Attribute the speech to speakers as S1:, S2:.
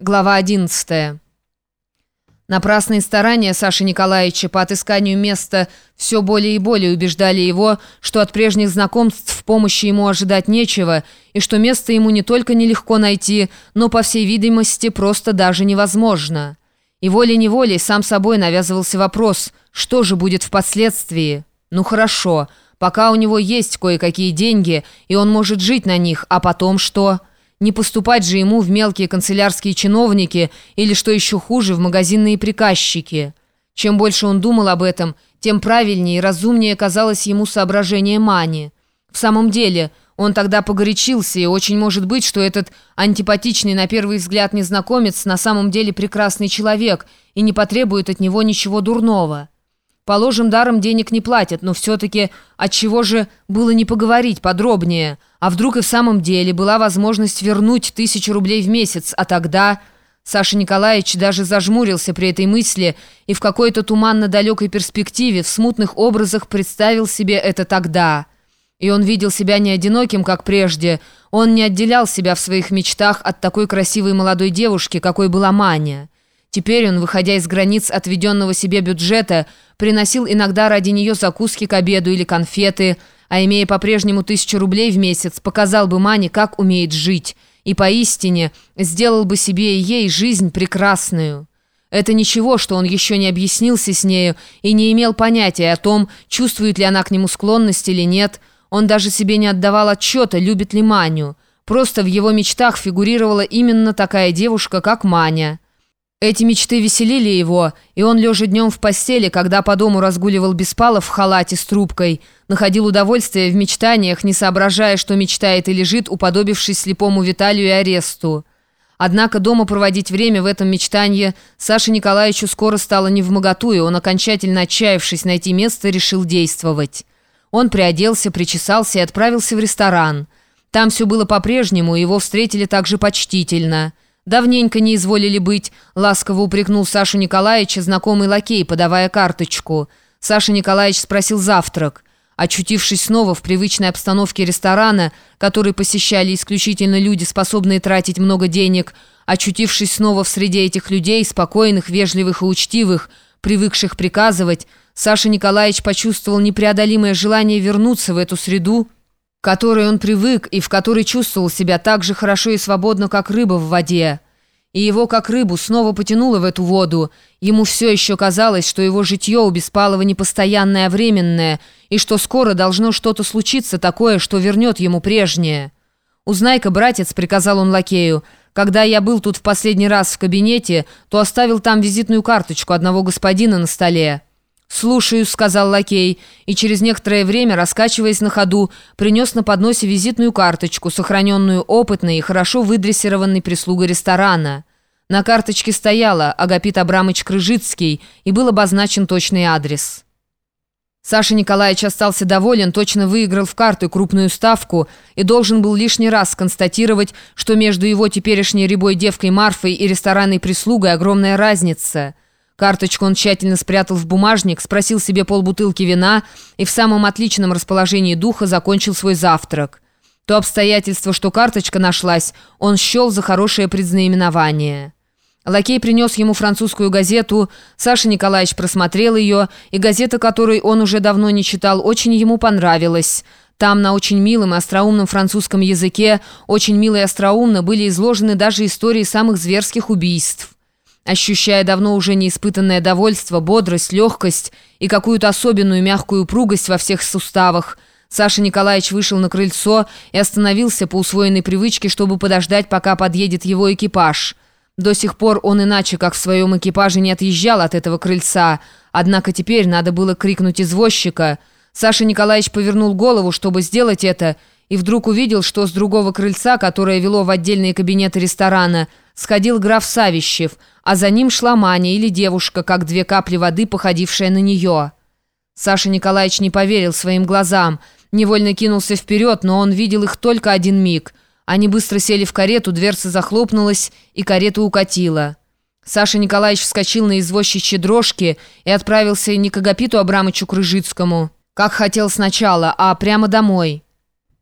S1: Глава 11. Напрасные старания Саши Николаевича по отысканию места все более и более убеждали его, что от прежних знакомств помощи ему ожидать нечего, и что место ему не только нелегко найти, но, по всей видимости, просто даже невозможно. И волей-неволей сам собой навязывался вопрос, что же будет впоследствии? Ну хорошо, пока у него есть кое-какие деньги, и он может жить на них, а потом что? Не поступать же ему в мелкие канцелярские чиновники или, что еще хуже, в магазинные приказчики. Чем больше он думал об этом, тем правильнее и разумнее казалось ему соображение Мани. В самом деле, он тогда погорячился, и очень может быть, что этот антипатичный на первый взгляд незнакомец на самом деле прекрасный человек и не потребует от него ничего дурного. Положим, даром денег не платят, но все-таки от чего же было не поговорить подробнее? А вдруг и в самом деле была возможность вернуть тысячу рублей в месяц, а тогда... Саша Николаевич даже зажмурился при этой мысли и в какой-то туманно-далекой перспективе, в смутных образах представил себе это тогда. И он видел себя не одиноким, как прежде. Он не отделял себя в своих мечтах от такой красивой молодой девушки, какой была Маня. Теперь он, выходя из границ отведенного себе бюджета, приносил иногда ради нее закуски к обеду или конфеты, а имея по-прежнему тысячу рублей в месяц, показал бы Мане, как умеет жить, и поистине сделал бы себе и ей жизнь прекрасную. Это ничего, что он еще не объяснился с нею и не имел понятия о том, чувствует ли она к нему склонность или нет. Он даже себе не отдавал отчета, любит ли Маню. Просто в его мечтах фигурировала именно такая девушка, как Маня. Эти мечты веселили его, и он, лежа днем в постели, когда по дому разгуливал Беспалов в халате с трубкой, находил удовольствие в мечтаниях, не соображая, что мечтает и лежит, уподобившись слепому Виталию и аресту. Однако дома проводить время в этом мечтании Саше Николаевичу скоро стало невмоготу, и он, окончательно отчаявшись найти место, решил действовать. Он приоделся, причесался и отправился в ресторан. Там все было по-прежнему, его встретили также почтительно – «Давненько не изволили быть», — ласково упрекнул Сашу Николаевича знакомый лакей, подавая карточку. Саша Николаевич спросил завтрак. Очутившись снова в привычной обстановке ресторана, который посещали исключительно люди, способные тратить много денег, очутившись снова в среде этих людей, спокойных, вежливых и учтивых, привыкших приказывать, Саша Николаевич почувствовал непреодолимое желание вернуться в эту среду, которой он привык и в которой чувствовал себя так же хорошо и свободно, как рыба в воде. И его, как рыбу, снова потянуло в эту воду. Ему все еще казалось, что его житье у Беспалова непостоянное, а временное, и что скоро должно что-то случиться такое, что вернет ему прежнее. «Узнай-ка, братец», — приказал он лакею, — «когда я был тут в последний раз в кабинете, то оставил там визитную карточку одного господина на столе». «Слушаюсь», — сказал лакей, и через некоторое время, раскачиваясь на ходу, принес на подносе визитную карточку, сохраненную опытной и хорошо выдрессированной прислугой ресторана. На карточке стояла Агапит Абрамыч Крыжицкий и был обозначен точный адрес. Саша Николаевич остался доволен, точно выиграл в карты крупную ставку и должен был лишний раз констатировать, что между его теперешней рябой девкой Марфой и ресторанной прислугой огромная разница – Карточку он тщательно спрятал в бумажник, спросил себе полбутылки вина и в самом отличном расположении духа закончил свой завтрак. То обстоятельство, что карточка нашлась, он счел за хорошее предзнаменование. Лакей принес ему французскую газету, Саша Николаевич просмотрел ее, и газета, которой он уже давно не читал, очень ему понравилась. Там на очень милом и остроумном французском языке, очень мило и остроумно были изложены даже истории самых зверских убийств. Ощущая давно уже неиспытанное довольство, бодрость, легкость и какую-то особенную мягкую упругость во всех суставах, Саша Николаевич вышел на крыльцо и остановился по усвоенной привычке, чтобы подождать, пока подъедет его экипаж. До сих пор он иначе, как в своем экипаже, не отъезжал от этого крыльца, однако теперь надо было крикнуть извозчика. Саша Николаевич повернул голову, чтобы сделать это, и вдруг увидел, что с другого крыльца, которое вело в отдельные кабинеты ресторана, сходил граф Савищев, а за ним шла Маня или девушка, как две капли воды, походившая на нее. Саша Николаевич не поверил своим глазам, невольно кинулся вперед, но он видел их только один миг. Они быстро сели в карету, дверца захлопнулась, и карета укатила. Саша Николаевич вскочил на извозчичьи дрожки и отправился не к Агапиту Абрамычу Крыжицкому, как хотел сначала, а прямо домой.